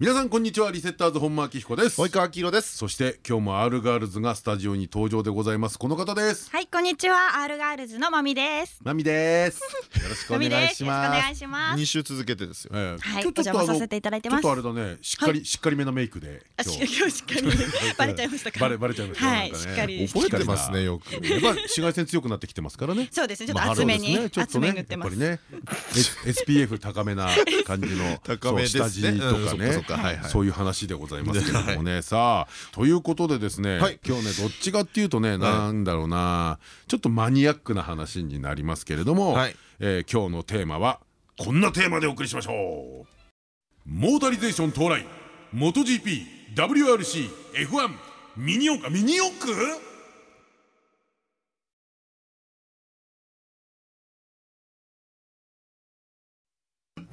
皆さんこんにちは。リセッターズ本間明彦です。及川明宏です。そして今日も R ガールズがスタジオに登場でございます。この方です。はい、こんにちは、アールガールズのまみです。まみです。よろしくお願いします。よろしくお願いします。二週続けてですよ。ええ。はい今日ちょっとお邪魔させていただいてます。ちょっとあれだね。しっかりしっかりめなメイクで今日。しっかり バレちゃいましたか？バレバレちゃいました。はい、しっかり。覚えてますねよく。やっぱり紫外線強くなってきてますからね。そうですね、ちょっまあと厚めに、そうですね。ちょっと厚め塗ってます。やっぱりね。S- SPF 高めな感じの 高めですね。そう下地とかうんそっかそういう話でございますけどもね。さあということでですねはい。今日ねどっちかっていうとねなんだろうなちょっとマニアックな話になりますけれどもはい。えー今日のテーマはこんなテーマでお送りしましょう。モータリゼーション到来。MotoGP WRC F1 ミニ四駆ミニ四駆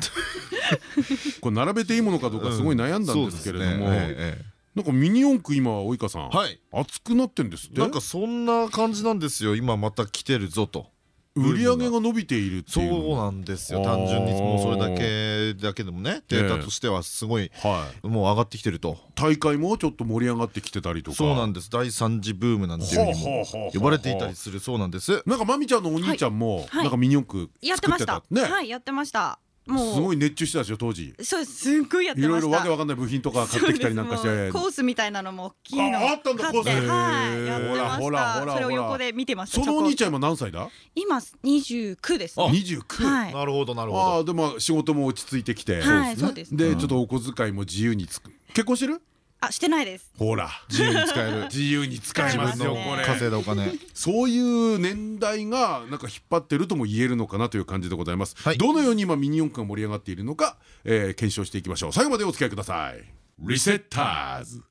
これ並べていいものかどうかすごい悩んだんですけれども、なんかミニ四駆今及川さん、はい熱くなってんですって？なんかそんな感じなんですよ。今また来てるぞと。売り上げが伸びているってそういうなんですよ。単純にもうそれだけだけでもね。データとしてはすごいはいもう上がってきてると。大会もちょっと盛り上がってきてたりとか。そうなんです。第三次ブームなんていうふうにも呼ばれていたりするそうなんです。なんかまみちゃんのお兄ちゃんもはい。なんかミニ四駆やって作っまし。た。ね。はい、やってました。もう。すごい熱中してたでしょ当時そうです、すっごいやっていろいました。ろわけわかんない部品とか買ってきたりなんかしてコースみたいなのも大きいのああったんだコースはい、やってまほらほら。それを横で見てました。そのお兄ちゃん。今何歳だ？今二十九ですね。29はい。なるほどなるほああでも仕事も落ち着いてきてはい、そうです。でちょっとお小遣いも自由につく結婚してる？あ、してないです。ほら自由に使える。自由に使えますよ自分のこれ。稼いだお金。そういう年代がなんか引っ張ってるとも言えるのかなという感じでございます、はい。どのように今ミニ四駆が盛り上がっているのか、えー検証していきましょう。最後までお付き合いください。リセッターズ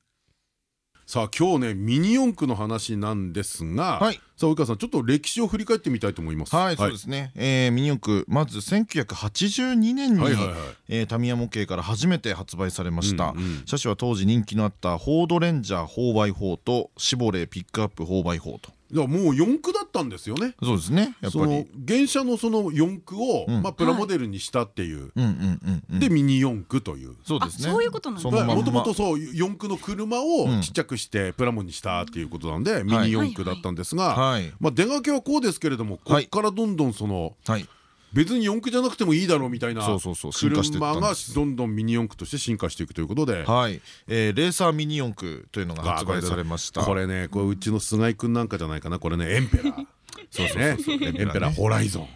さあ今日ねミニ四駆の話なんですが、はいさあ及川さんちょっと歴史を振り返ってみたいと思いますはい、そうですね。えーミニ四駆、まず1982年にタミヤ模型から初めて発売されましたうんうん。車種は当時人気のあったフォードレンジャー 4x4 とシボレーピックアップ 4x4 と。いやもう四駆だったんですよねそうですね。やっそのぱり。原車のその四駆を、うんまあプラモデルにしたっていう。でミニ四駆というそうですね。あそういうことなんだそのまんまもともとそう四駆の車をうんちっちゃくしてプラモにしたっていうことなんで、ミニ四駆だったんですが、はいまあ出がけはこうですけれどもこっからどんどんそのはい。別に四駆じゃなくてもいいだろうみたいなそうそうそう。進化していった車がどんどんミニ四駆として進化していくということで。はい。えーレーサーミニ四駆というのが発売されました。これねこれうちの菅井君なんかじゃないかな。これねエンペラー。そうですね。エンペラーホライゾン、うん。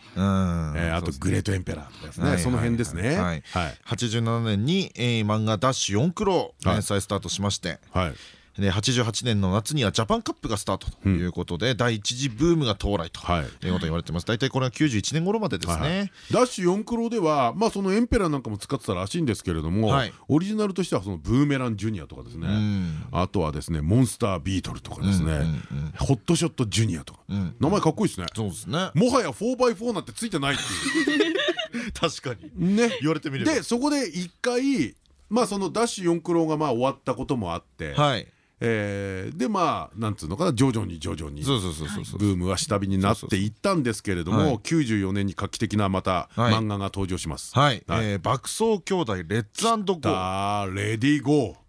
えーあとグレートエンペラーとかですね。その辺ですね。はい。はい。87年に、えー漫画「ダッシュ!四駆郎」連載スタートしまして、はいで88年の夏にはジャパンカップがスタートということで、第一次ブームが到来とはい。いうことが言われてます。大体これは91年頃までですはいねダッシュ!四駆郎ではまあそのエンペラーなんかも使ってたらしいんですけれども、はい。オリジナルとしてはそのブーメランジュニアとかですね、うん。あとはですねモンスタービートルとかですね、うんうんホットショットジュニアとか、ん。名前かっこいいですね。そうですね。もはや 4x4 なんてついてないっていう。確かに。ね。言われてみれば。でそこで一回まあそのダッシュ4クロがまあ終わったこともあって、はいえーでまあなんつうのかな徐々に徐々にブームは下火になっていったんですけれどはい。も94年に画期的なまたはい。漫画が登場します。はい、はい。えー爆走兄弟レッツゴー。だレディーゴー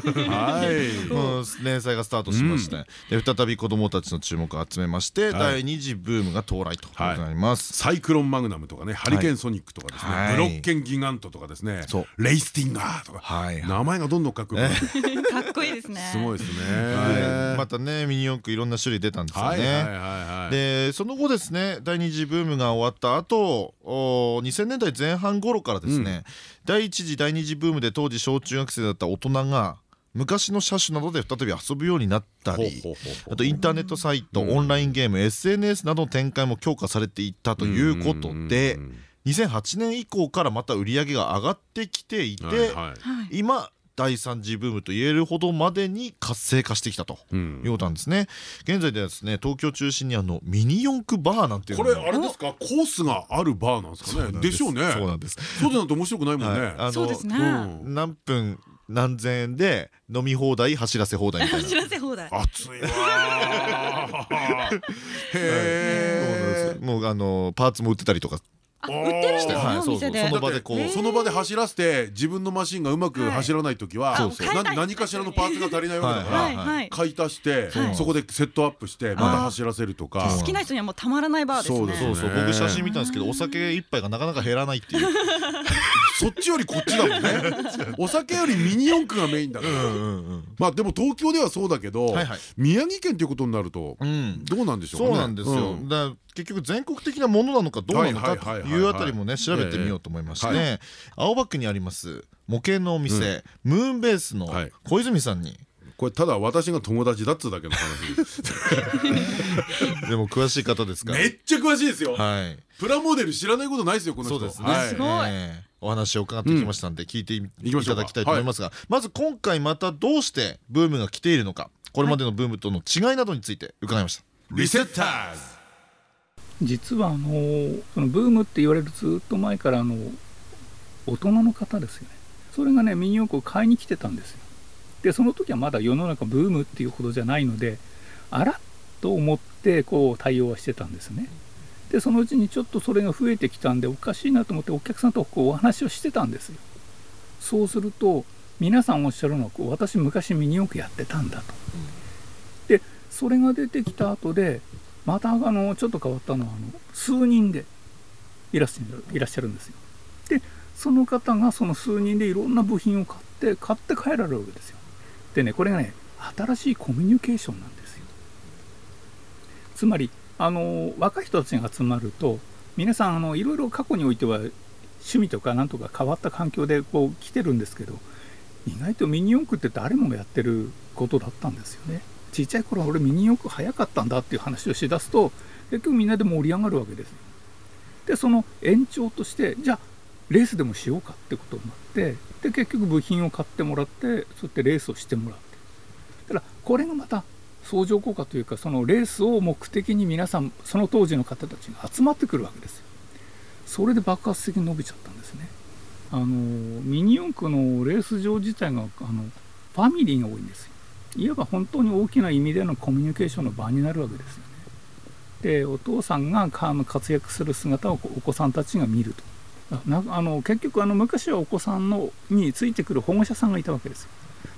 はい。うん。連載がスタートしまして、で再び子供たちの注目を集めまして、はい。第二次ブームが到来となります、サイクロンマグナムとかねハリケーンソニックとかですね、はい。ブロッケンギガントとかですね。そう。レイスティンガーとか、はい。名前がどんどんかっこよくなって かっこいいですね。すごいですね。はい。またねミニ四駆いろんな種類出たんですよね。はいはいはいはい。でその後ですね第二次ブームが終わった後お2000年代前半頃からですね、第一次第二次ブームで当時小中学生だった大人が昔の車種などで再び遊ぶようになったりあとインターネットサイト、オンラインゲーム SNS などの展開も強化されていったということで2008年以降からまた売り上げが上がってきていて、はいはい。はい。今第三次ブームと言えるほどまでに活性化してきたと。いうことなんですね。現在ではですね東京中心にあのミニ四駆バーなんていうこれあれですか？コースがあるバーなんですかね？でしょうね。そうなんです。そうでないと面白くないもんね。そうですね。何分何千円で飲み放題走らせ放題みたいな。走らせ放題。熱いわ へえもうあのパーツも売ってたりとか。あ売ってるんですねはいお店で。その場でこうその場で走らせて自分のマシンがうまく走らない時はそうそうな何かしらのパーツが足りないわけだから買い足してはい。そこでセットアップしてまた走らせるとか。好きな人にはもうたまらないバーですね。そうそうそう。ね僕写真見たんですけどお酒一杯がなかなか減らないっていうそっちよりこっちだもんね。お酒よりミニ四駆がメインだから。まあでも東京ではそうだけど宮城県ということになるとうん。どうなんでしょうかね。そうなんですよ、うん。だから結局全国的なものなのかどうなのかというあたりもね調べてみようと思いまして青葉区にあります模型のお店、ムーンベースのはい。小泉さんに、これただ私が友達だっつうだけの話。で すでも詳しい方ですから。めっちゃ詳しいですよ。はい。プラモデル知らないことないですよこの人。そうですね、はい。すごい。ええお話を伺ってきましたんで、聞いていただきたいと思いますが、まず今回またどうしてブームが来ているのかこれまでのブームとの違いなどについて伺いました、リセッターズ。実はあのそのブームって言われるずっと前からあの大人の方ですよね。それがねミニ四駆を買いに来てたんですよ。でその時はまだ世の中ブームっていうほどじゃないのであらと思ってこう対応はしてたんですねでそのうちにちょっとそれが増えてきたんでおかしいなと思ってお客さんとこうお話をしてたんですよ。そうすると皆さんおっしゃるのはこう私昔ミニ四駆やってたんだと、でそれが出てきた後でまたあのちょっと変わったのはあの数人でいらっしゃるいらっしゃるんですよ。でその方がその数人でいろんな部品を買って買って帰られるわけですよ。でねこれがね新しいコミュニケーションなんですよ。つまりあの若い人たちが集まると皆さんあのいろいろ過去においては趣味とかなんとか変わった環境でこう来てるんですけど意外とミニ四駆って誰もがやってることだったんですよね。ちっちゃい頃俺ミニ四駆早かったんだっていう話をしだすと結局みんなで盛り上がるわけです。でその延長としてじゃあレースでもしようかってことになってで結局部品を買ってもらってそうやってレースをしてもらって。だからこれがまた相乗効果というかそのレースを目的に皆さんその当時の方たちが集まってくるわけですよ。それで爆発的に伸びちゃったんですね。あのミニ四駆のレース場自体があのファミリーが多いんですよ。いわば本当に大きな意味でのコミュニケーションの場になるわけですよね。でお父さんが活躍する姿をお子さんたちが見ると。なあの結局あの昔はお子さんのについてくる保護者さんがいたわけですよ。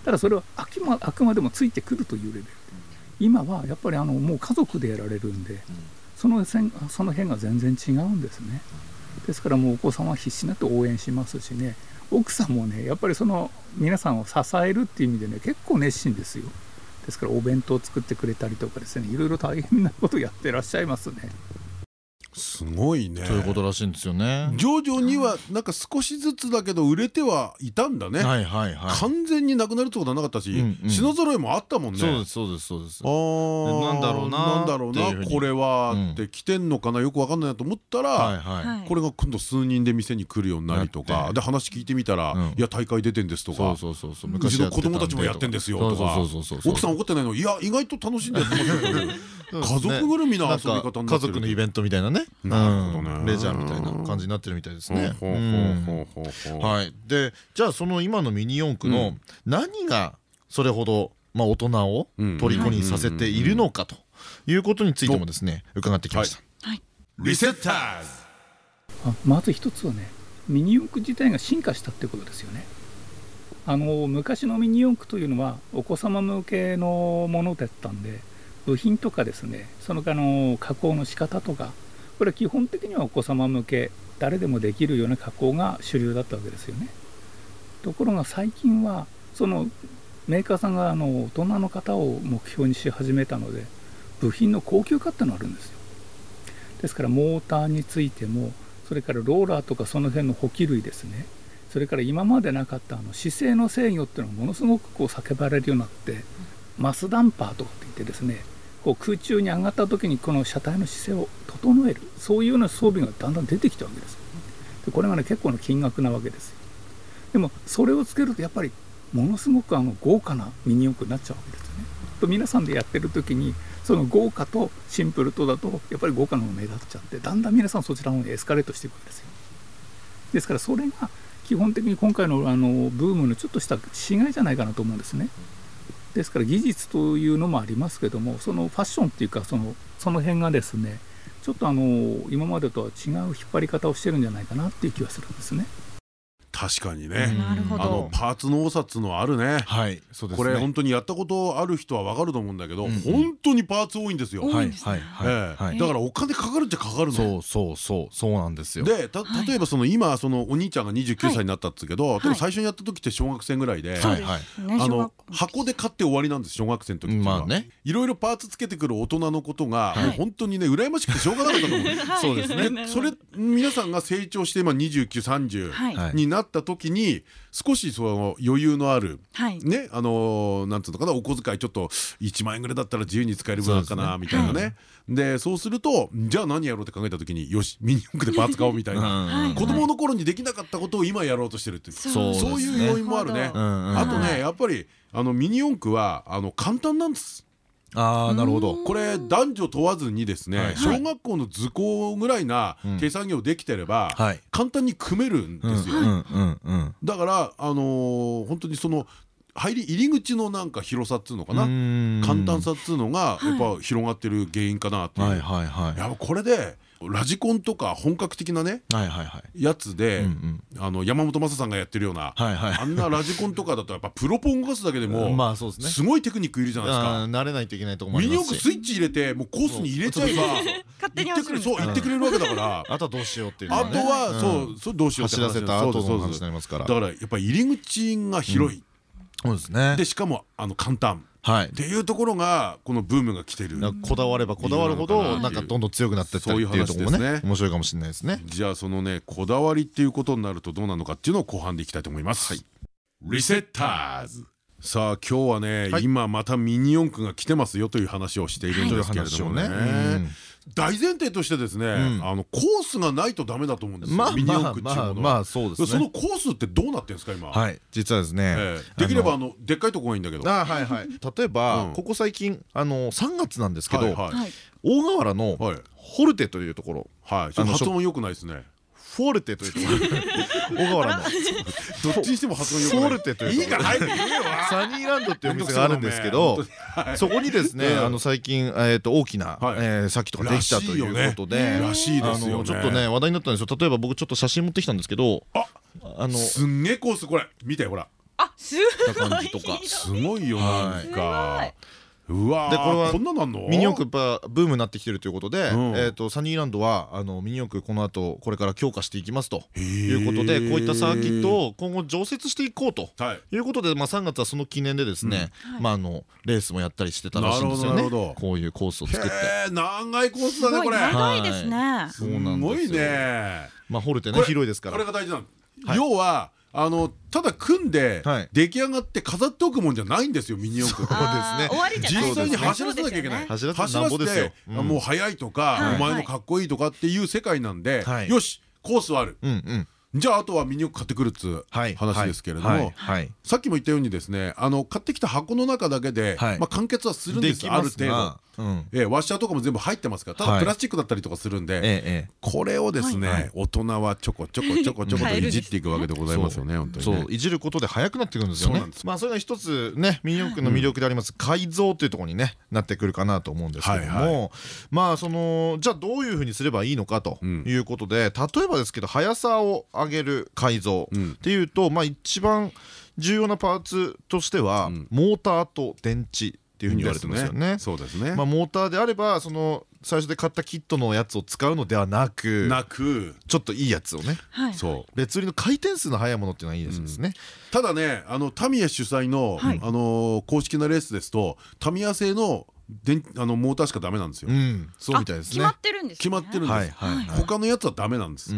ただそれはあくまあくまでもついてくるというレベルで。今はやっぱりあのもう家族でやられるんでその線その辺が全然違うんですね。ですからもうお子さんは必死になって応援しますしね。奥さんもねやっぱりその皆さんを支えるっていう意味でね結構熱心ですよ。ですからお弁当を作ってくれたりとかですねいろいろ大変なことやってらっしゃいますねすごいね。ということらしいんですよね。徐々にはなんか少しずつだけど売れてはいたんだね。はいはいはい。完全になくなるってことはなかったしうんうん。品揃えもあったもんね。そうですそうですそうです。あー。なんだろうななんだろうなこれはうんって来てんのかなよくわかんないなと思ったはいらはい。はい。これが今度数人で店に来るようになりとかで話聞いてみたらうん「いや大会出てんです」とかそうそうそうそうう。ちの子供たちもややってんですよとか。そうそうそうそう奥さん怒ってないの？いや意外と楽しんでやってま すよ家族ぐるみの遊び方になってる。家族のイベントみたいなねねうん。レジャーみたいな感じになってるみたいですね。ほうほうほうほうほうはい。でじゃあその今のミニ四駆の何がそれほどまあ大人を虜にさせているのかということについてもですね伺ってきました。リセッターズ。あまず一つはねミニ四駆自体が進化したってことですよね。あの昔のミニ四駆というのはお子様向けのものだったんで部品とかですねその他の加工の仕方とかこれは基本的にはお子様向け誰でもできるような加工が主流だったわけですよね。ところが最近はそのメーカーさんがあの大人の方を目標にし始めたので部品の高級化ってのがあるんですよ。ですからモーターについてもそれからローラーとかその辺の補給類ですね。それから今までなかったあの姿勢の制御っていうのがものすごくこう叫ばれるようになってマスダンパーとかって言ってですねこう空中に上がった時にこの車体の姿勢を整えるそういうような装備がだんだん出てきたわけですよでこれがね結構な金額なわけですよでもそれをつけるとやっぱりものすごくあの豪華なミニ四駆になっちゃうわけですよね。と皆さんでやってる時にその豪華とシンプルとだとやっぱり豪華の方が目立っちゃってだんだん皆さんそちらの方にエスカレートしていくわけですよ。ですからそれが基本的に今回のあのブームのちょっとした違いじゃないかなと思うんですね。ですから技術というのもありますけどもそのファッションっていうかそのその辺がですねちょっとあの今までとは違う引っ張り方をしてるんじゃないかなっていう気はするんですね。確かにね、なるほど。あのパーツの多さっつうのはあるね。はいそうですね。これ本当にやったことある人はわかると思うんだけど、本当にパーツ多いんですよ。はい多いんですね。はいはいだからお金かかるっちゃかかるの。そうそうそうそうなんですよ。で例えばその今そのお兄ちゃんが29歳になったっつうけど、い。でも最初にやった時って小学生ぐらいで、はいはい。あの箱で買って終わりなんです小学生の時ってまあね。いろいろパーツつけてくる大人のことが、はい。もう本当にね羨ましくてしょうがなかったと思う。そうですねでそれ皆さんが成長して今2930はい。はい。になった時に少しその余裕のあるはい。ねあのーなんつうのかなお小遣いちょっと1万円ぐらいだったら自由に使えるぐらいかなみたいなね。でそうするとじゃあ何やろうって考えた時によしミニ四駆でパーツ買おうみたいな。はい。子供の頃にできなかったことを今やろうとしてるっていう。そういう要因もあるね。あとはい。ねやっぱりあのミニ四駆はあの簡単なんです。ああなるほど。これ男女問わずにですはい。ね小学校の図工ぐらいなうん。計算業できてればはい。簡単に組めるんですよ。だからあのー本当にその入り入り口のなんか広さっつうのかな？うん。簡単さっつうのがはい。やっぱ広がってる原因かなっていう。やっぱこれでラジコンとか本格的なねやつで、山本昌さんがやってるような、あんなラジコンとかだとやっぱプロポン動かすだけでも、まあそうですね。すごいテクニックいるじゃないですか。慣れないといけないとこもあミニりますし。四駆スイッチ入れてもうコースに入れちゃえば勝手に行ってそう行ってくれるわけだから。あとはどうしようっていうのあとはそうそうどうしようって話走らせた後の話にそうですそうですなりますからだからやっぱり入り口が広い、そうですね。でしかもあの簡単はい。っていうところがこのブームが来てる。こだわればこだわるほどなんかどんどん強くなってったりっていうところもねね。面白いかもしれないですね。じゃあそのねこだわりっていうことになるとどうなのかっていうのを後半でいきたいと思います、リセッターズさあ今日はね、はい。今またミニ四駆が来てますよという話をしているんですけれどもね、大前提としてですね、ん。あのコースがないとダメだと思うんですよ、まあミニ四まあ駆っていうものは、まあまあそうですね。そのコースってどうなってんですか今、はい実はですねええ。できればああのでっかいとこがいいんだけど。あはいはい。例えばうん。ここ最近あの3月なんですけどはい大河原のはい。ホルテというところ。はい、ちょっと発音良くないですね。フォルテというところ大河原のどっちにしても発音良くない。フォルテといういいから早く言えよ。サニーランドっていうお店があるんですけど。そこにですね最近えーと大きなはい。えー先とかできたということで。らしいあですよね。のちょっとね話題になったんですよ。例えば僕ちょっと写真持ってきたんですけどああのすんげえコースこれ見てほら。あすな感じとか。すごいよなんか。うわでこれはこんななんの？ミニ四駆やっぱブームになってきてるということで、うんえー、とサニーランドはあのミニ四駆この後これから強化していきますといいうことでこういったサーキットを今後常設していこうと。はい。いうことで、まあ、3月はその記念でですね、まあ、あのレースもやったりしてたらしいんですよねなるほどなるほどこういうコースを作ってへえ長いコースだねこれ。長いですねすごいね。まあホルテねこれ広いですからこれが大事なの。要はあのただ組んではい。出来上がって飾っておくもんじゃないんですよミニ四駆。実際に走らせなきゃいけない。走らせてもう速いとか、はい。お前のかっこいいとかっていう世界なんで、はい。よしコースはある。じゃああとはミニ四駆買ってくるっつ話ですけれども、さっきも言ったようにですねあの買ってきた箱の中だけで、完結はするんでですある程度。ワッシャーとかも全部入ってますからたはい。だプラスチックだったりとかするんで、これをですね、はい大人はちょこちょこちょこちょことい。じっていくわけでございますよね、本当にね。そういじることで速くなってくるんですよね。まあそれが一つねミニ四駆の魅力であります改造というところにねなってくるかなと思うんですけどはいもまあそのじゃあどういうふうにすればいいのかとうん。いうことで例えばですけど速さを上げる改造うん。っていうとまあ一番重要なパーツとしてはうん。モーターと電池っていうふうに言われてますよね。そうですね、まあモーターであればその最初で買ったキットのやつを使うのではなくなく。ちょっといいやつをね。はい。そう。別売りの回転数の速いものっていうのはいいですね。ただねあのタミヤ主催の、はい。あの公式なレースですとタミヤ製の電あのモーターしかダメなんですよ。うん。そうみたいですね。決まってるんですね。決まってるんです。他のやつはダメなんです。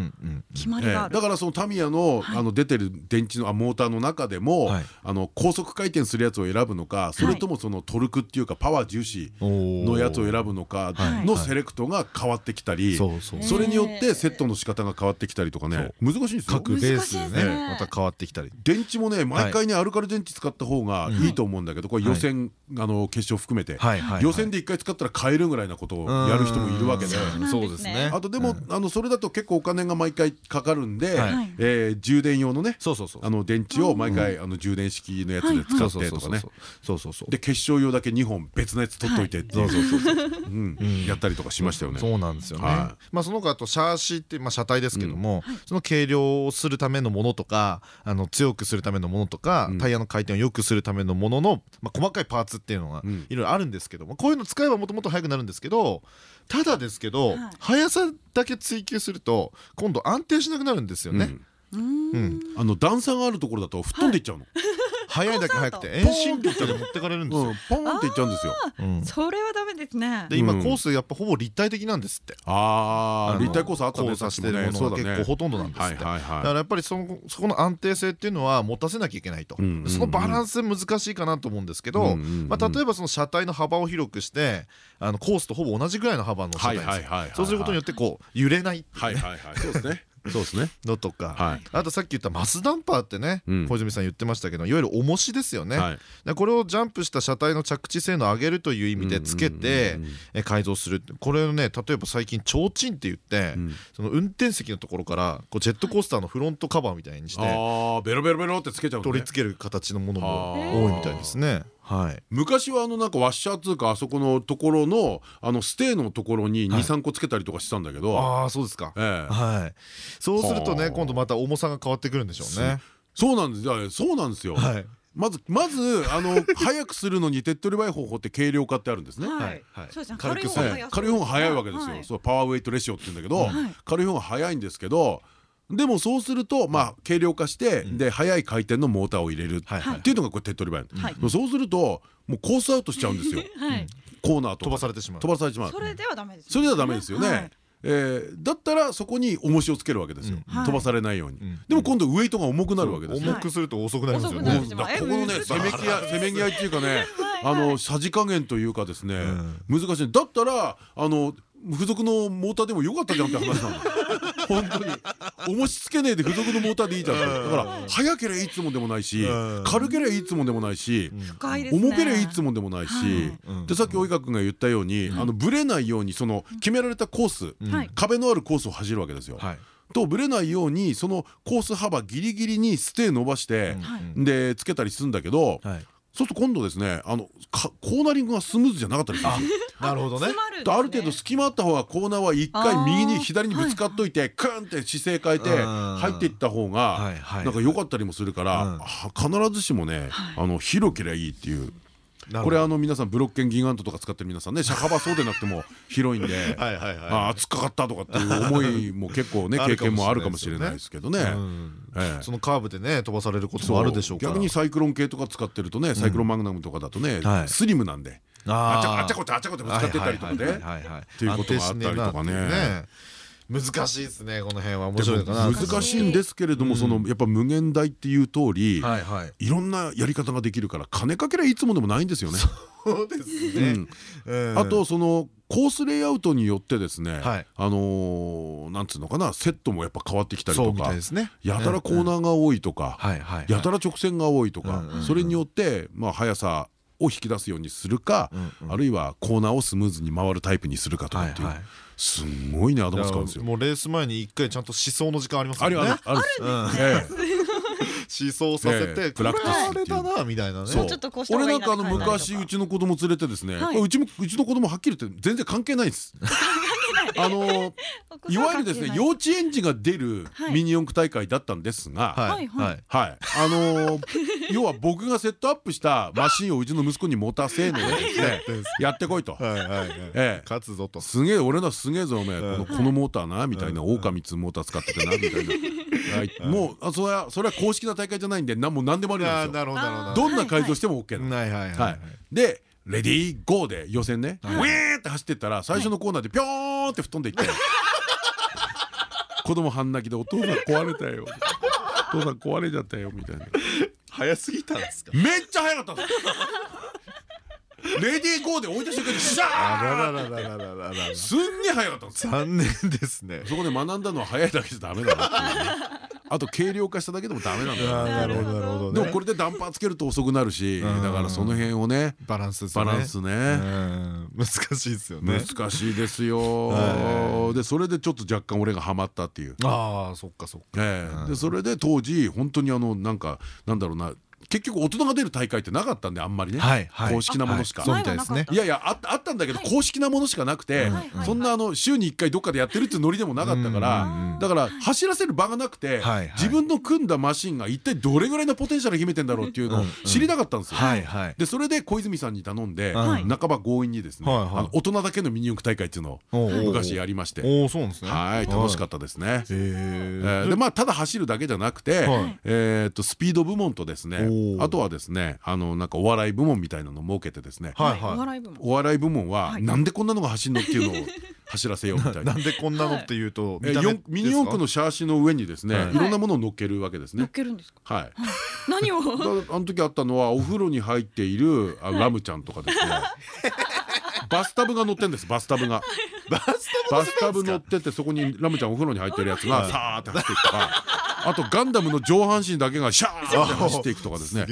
決まりがある。ええ。だからそのタミヤのあの出てる電池のあモーターの中でもはい。あの高速回転するやつを選ぶのかそれともそのトルクっていうかパワー重視のやつを選ぶのかはいのセレクトが変わってきたりそれによってセットの仕方が変わってきたりとかね難しいんですよ各レースねね。また変わってきたり。電池もね毎回ねアルカリ電池使った方がいいと思うんだけどこれ予選あの決勝含めて。はいはいはい予選で1回使ったら買えるぐらいなことをやる人もいるわけで。うんそうですね。あとでも、あのそれだと結構お金が毎回かかるんで、充電用のねそうそうそう。あの電池を毎回あの充電式のやつで使ってとかね。そうそうそうで決勝用だけ2本別のやつ取っといてっていう。そうそうそうそう。うん。やったりとかしましたよね。そうなんですよね。はまあその他あとシャーシってまあ車体ですけどもその軽量をするためのものとかあの強くするためのものとかうん。タイヤの回転を良くするためのもののまあ細かいパーツっていうのがうん。いろいろあるんですけどもこういうの使えばもともと速くなるんですけどただですけどはい。速さだけ追求すると今度安定しなくなるんですよね。うん。うん。あの段差があるところだと吹っ飛んでいっちゃうの。速いだけ速くて。遠心力で持ってかれるんですよ。うん。ポンっていっちゃうんですよ。うん。それはダメですね。で今うん。コースやっぱほぼ立体的なんですって。ああの立体コースあったね交差してるものが結構ほとんどなんですって。だからはやっぱりそのそこの安定性っていうのは持たせなきゃいけないと、そのバランス難しいかなと思うんですけど、例えばその車体の幅を広くしてあのコースとほぼ同じぐらいの幅の車体にするはいはいはいはいはいそうすることによってこう揺れないっていういはいはいはい。そうですね。そうですね。のとか、はい。あとさっき言ったマスダンパーってね、うん。小泉さん言ってましたけどいわゆる重しですよね、これをジャンプした車体の着地性能を上げるという意味でつけて改造する。これをね例えば最近提灯って言って、うん。その運転席のところからこうジェットコースターのフロントカバーみたいにしてああベロベロベロってつけちゃう取り付ける形のものもはあ多いみたいですね。はい。昔はあのなんかワッシャーっていうかあそこのところのあのステーのところにはい23個つけたりとかしてたんだけど、ああそうですか。ええはい。そうするとはあね今度また重さが変わってくるんでしょうね。そうなんですそうなんですよ。はい。まずまずあの 早くするのに手っ取り早い方法って軽量化ってあるんですね。軽くする軽い方がええ軽い方が早いわけですよ、はいそうパワーウェイトレシオって言うんだけど、はい軽い方が早いんですけどでもそうするとまあ軽量化して、で速い回転のモーターを入れるはいはいっていうのがこれ手っ取り早い、そうするともうコースアウトしちゃうんですよ。はい。コーナーとか。飛ばされてしまう。飛ばされてしまう。それではダメですね。それではダメですよね、はい。えーだったらそこに重しをつけるわけですよ、うん。飛ばされないように、ん。でも今度ウエイトが重くなるわけですよ、重くすると遅くなりますよね。ここのねえせめぎ合い せめぎ合いっていうかねはい。あのさじ加減というかですね難しい。だったらあの付属のモーターでもよかったじゃんって話なの本当に。重しつけねえで付属のモーターでいいじゃん。だから速ければいいっつもんでもないしうん。軽ければいいっつもんでもないし重ければいいっつもんでもないしうんでさっき及川君が言ったようにあのブレないようにその決められたコースはい。壁のあるコースを走るわけですよ。はい。とぶれないようにそのコース幅ギリギリにステー伸ばして、はい。でつけたりするんだけど、はい。そうすると今度ですねあのかコーナリングがスムーズじゃなかったりするなるほどね。ある程度隙間あった方がコーナーは一回右に左にぶつかっといてクーンって姿勢変えてうん。入っていった方がなんか良かったりもするから、必ずしもね、あの広ければいいっていう。これあの皆さんブロッケンギガントとか使ってる皆さんね車幅そうでなくても広いんで はいはいはい。ああ突っかかったとかっていう思いも結構ね 経験もあるかもしれないいですすけどね。そのカーブでね飛ばされることもあるでしょうから。逆にサイクロン系とか使ってるとねサイクロンマグナムとかだとねはい。スリムなんで。あっちゃこっちゃあっちゃこっちゃぶつかってったりとかね。っていうことがあったりとかね難しいですねこの辺は。面白いかな。難しいんですけれどもそのやっぱ無限大っていう通りはいはい。いろんなやり方ができるから金かけりゃいつもでもないんですよね。そうですうねん。うん。あとそのコースレイアウトによってですねはい。あのーなんつうのかなセットもやっぱ変わってきたりとかね。やたらコーナーが多いとかやたら直線が多いとかうんうんうん。それによってまあ速さを引き出すようにするかうんうん。あるいはコーナーをスムーズに回るタイプにするかとかっていう。はいはいすんごいねアドバイス使うんですよ。もうレース前に一回ちゃんと思想の時間ありますあるよねある。思想させええ。てこれプラクティス。あれだなみたいなね。俺ないんか？あの昔うちの子供連れてですね、うちもうちの子供はっきり言って全然関係ないです。あの いわゆるですね幼稚園児が出るはい。ミニ四駆大会だったんですが、はい。はいあのー 要は僕がセットアップしたマシンをうちの息子に持たせのでですね やってこいと。はいはいはい。ええ。勝つぞと。すげえ俺のはすげえぞお前このこのモーターなみたいなうん狼つモーター使っててなみたいなはい。もうあそれはそれは公式な大会じゃないんでなんもう何でもありなんですよ。あーなるほどなるほど。どんな改造しても OK なのはいはいはい。ははいい。でレディーゴーで予選ね。ウィーンって走ってったら最初のコーナーでピョーンって吹っ飛んでいって 子供半泣きで「お父さん壊れたよ」「お父さん壊れちゃったよ」みたいな。早すぎたんですか？めっちゃ速かったんです。レディーゴーで置いた瞬間にシャあららーららららららすんげえ速かったんですよ。残念ですね。そこで学んだのは速いだけじゃダメだなっていうねあと軽量化しただけでもダメなんだよね。なるほどなるほど。でもこれでダンパーつけると遅くなるしだからその辺をねバランスですバランスね。うん。難しいですよね。難しいですよ。はでそれでちょっと若干俺がハマったっていう。ああそっかそっか。ええ。でそれで当時本当にあのなんかなんだろうな結局大人が出る大会ってなかったんであんまりね。公式なものしか。はい。そうみたいですね。いやいやあった。あったんだけど公式なものしかなくてそんなあの週に1回どっかでやってるっていうノリでもなかったからだから走らせる場がなくて自分の組んだマシンが一体どれぐらいのポテンシャル秘めてんだろうっていうのを知りたかったんですよ。はいはい。でそれで小泉さんに頼んではい。半ば強引にですね大人だけのミニ四駆大会っていうのを昔やりまして。おおそうなんですね。はい楽しかったですね。でまあただ走るだけじゃなくて、スピード部門とですねあとはですねあのなんかお笑い部門みたいなのを設けてですね、はいおは笑い部門。お笑い部門ははい。なんでこんなのが走るのっていうのを走らせようみたいいな。な。んでこんなのっていうと ミニ四駆のシャーシの上にですね、はい。い、ろんなものを乗っけるわけです乗っね。けるんですか？はい。何を？だあの時あったのはお風呂に入っているあラムちゃんとかですね。バスタブが乗ってんですバスタブが。バスタブ乗っててそこにラムちゃんお風呂に入ってるやつがさーって走っていくとかあとガンダムの上半身だけがシャーって走っていくとかですね。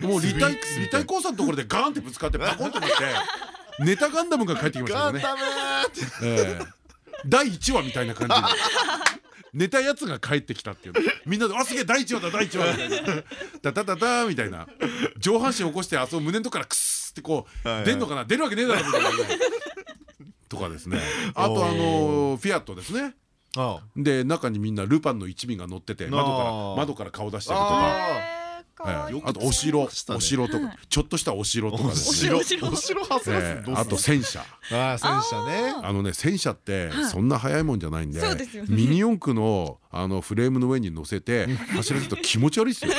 タもう立体立体交差のところでガーンってぶつかってパコンってなって。ネタガンダムが帰ってきましたよね。第1話みたいな感じで。寝たやつが帰ってきたっていう。みんなで「あすげえ第1話だ第1話」みたいな「ダダダダ」みたいな。上半身起こしてあそこ胸のとこからクスってこう出んのかな？出るわけねえだろみたいな。ねとかですね。あとあのフィアットですね。あで中にみんなルパンの一味が乗ってて窓から窓から顔出してるとあか。あとお城。お城とかちょっとしたお城とかですね。お城。お城。発生ええあと戦車。ああ戦車ね。あのね戦車ってそんな速いもんじゃないんでミニ四駆のあのフレームの上に乗せて 走らせると気持ち悪いですよ。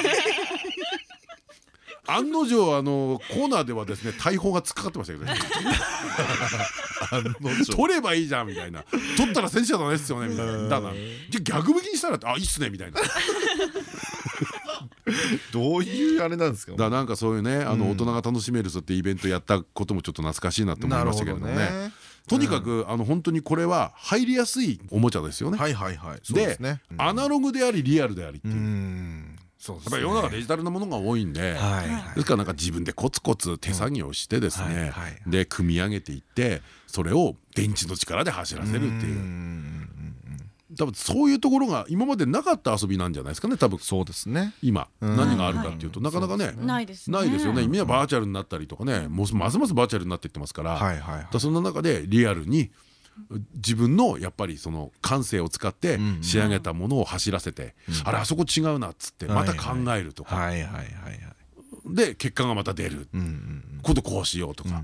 案の定あのコーナーではですね大砲が突っかかってましたけど取ればいいじゃんみたいな。取ったら戦車だねっすよねみたいな。だからじゃあ逆向きにしたらあいいっすねみたいな。どういうあれなんですか？らなんかそういうねあの大人が楽しめるぞってイベントやったこともちょっと懐かしいなって思いましたけれどもね。とにかくあの本当にこれは入りやすいおもちゃですよね。はいはいはい。そうでアナログでありリアルでありっていうやっぱり世の中デジタルなものが多いんで、ですからなんか自分でコツコツ手作業してですはい。ねはい。で組み上げていってそれを電池の力で走らせるっていう。うん多分そういうところが今までなかった遊びなんじゃないですかね多分。そうですね。今。うん。何があるかっていうとなかなかね。ないですね。ないですよね。みん。なバーチャルになったりとかね。もうますますバーチャルになっていってますからそんな中でリアルに自分のやっぱりその感性を使って仕上げたものを走らせて、あれあそこ違うなっつってまた考えるとか、で結果がまた出る、今度こうしようとか、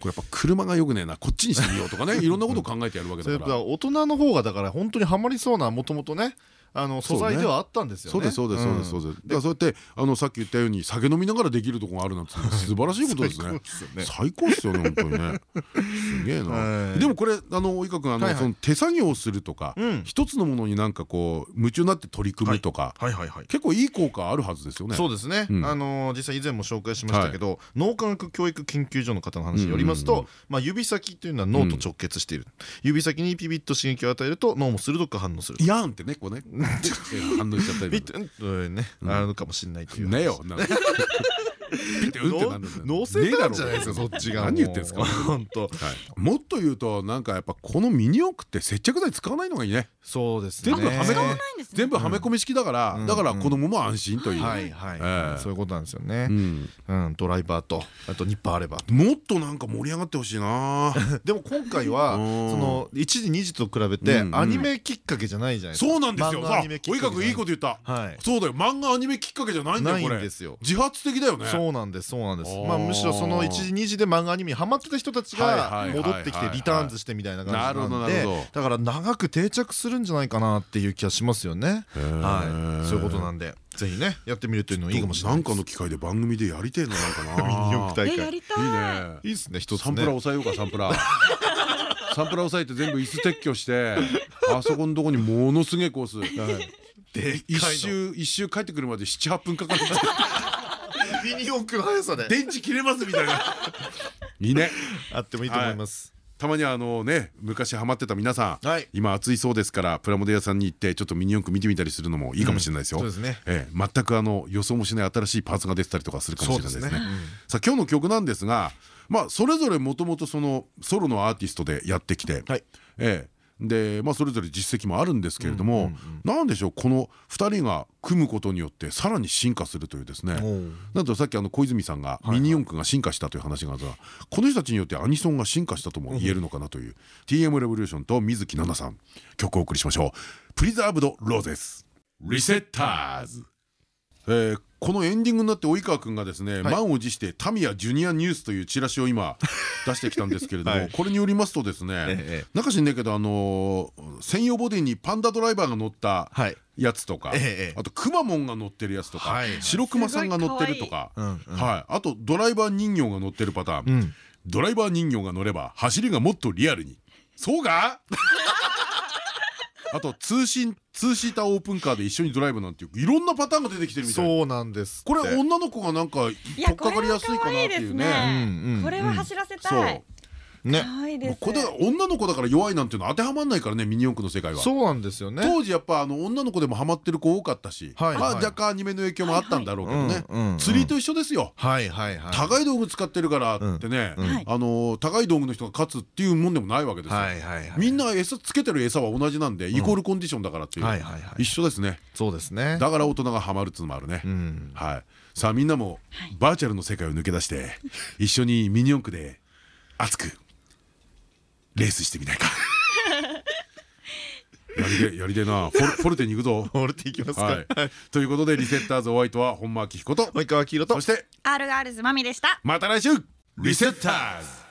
これやっぱ車がよくねえなこっちにしてみようとかね。いろんなことを考えてやるわけだから。大人の方がだから本当にはまりそうなもともとねあの素材ではあったんですよね。そうですそうですそうですそうです。だからそうやってあのさっき言ったように酒飲みながらできるところがあるなんて素晴らしいことですね。最高ですよね本当にね。すげえはな。い。でもこれあの及川君あのその手作業をするとかうん。一つのものになんかこう夢中になって取り組むとか結構いい効果あるはずですよね。そうですね、うん。あの実際以前も紹介しましたけど、脳科学教育研究所の方の話によりますと、まあ、指先というのは脳と直結している、指先にピピッと刺激を与えると脳も鋭く反応する。やんってねこうね反応しちゃったりとね、あるかもしれないという話。ねよピッてうんってなんだよ脳性なんじゃないですかそっちが何言ってんすか本当。はい。もっと言うとなんかやっぱこのミニ四駆って接着剤使わないのがいいね。そうですね。全部はめ込使わないんですね。全部はめ込み式だから、うん。だから子供も安心という、はいはい、ええ。そういうことなんですよね。ドライバーとあとニッパーあれば。もっとなんか盛り上がってほしいな。でも今回はそうん。の1時2時と比べてうん。アニメきっかけじゃないじゃないですか。そうなんですよ。さあ漫画アニメきっかけじゃない。いいこと言った、はい。そうだよ。漫画アニメきっかけじゃないんだよこれ。ないんですよ。自発的だよねそうなんですそうなんです。まあむしろその1時2時で漫画アニメにハマってた人たちはいが戻ってきてリターンズしてみたいな感じなんでだから長く定着するんじゃないかなっていう気がしますよね。はい。そういうことなんでぜひねやってみるというのもいいかもしれない。なんかの機会で番組でやりてえのなんかな。ミニ四駆大会えやりたい。いいね。いいですね一つサンプラね抑えようかサンプラ サンプラ抑えて全部椅子撤去してあそこのとこにものすげえコース。でっ一周一周帰ってくるまで78分かかるミニ四駆の速さで。電池切れますみたいな。いいね。あってもいいと思います。たまにはあのね昔ハマってた皆さん、はい。今暑いそうですからプラモデル屋さんに行ってちょっとミニ四駆見てみたりするのもいいかもしれないですよ、そうですね。ええ。全くあの予想もしない新しいパーツが出てたりとかするかもしれないですね。すね。さあ今日の曲なんですがまあそれぞれもともとそのソロのアーティストでやってきて、はい。ええでまあそれぞれ実績もあるんですけれどもなんでしょうこの2人が組むことによってさらに進化するというですね。なんとさっきあの小泉さんがミニ四駆が進化したという話があるがこの人たちによってアニソンが進化したとも言えるのかなという TM レボリューションと水木奈々さん曲をお送りしましょう「プリザーブド・ローゼス」リセッターズえーこのエンディングになって及川君がですね、満を持してタミヤジュニアニュースというチラシを今 出してきたんですけれども、はい。これによりますとですね、ええなんか知んないけどあのー専用ボディにパンダドライバーが乗ったはい。やつとか、ええあとくまモンが乗ってるやつとか、はい。白熊さんが乗ってるとか、はい、あとドライバー人形が乗ってるパターン、うん。ドライバー人形が乗れば走りがもっとリアルに。そうか？あと通信ツーシーターオープンカーで一緒にドライブなんていういろんなパターンが出てきてるみたい。なそうなんですこれ女の子がなんか取やっかかりやすいかなっていうね。ねこれは走らせたいね。これ女の子だから弱いなんていうのは当てはまんないからねミニ四駆の世界は。そうなんですよね。当時やっぱあの女の子でもハマってる子多かったし、はいはい。まあ若干アニメの影響もあったんだろうけどね。釣りと一緒ですよ。はいはいはい。高い道具使ってるからってね、あの高い道具の人が勝つっていうもんでもないわけですよ。みんな餌つけてる餌は同じなんでイコールコンディションだからっていう一緒ですね。そうですね。だから大人がハマるっつうのもあるね。うん。はい。さあみんなもバーチャルの世界を抜け出して一緒にミニ四駆で熱くレースしてみないか。やりでやりでな。フォル フォルテに行くぞ。降りていきますか。はい。ということでリセッターズお相手は本間明彦と。及川黄色と。そして R ガールズマミでした。また来週。リセッターズ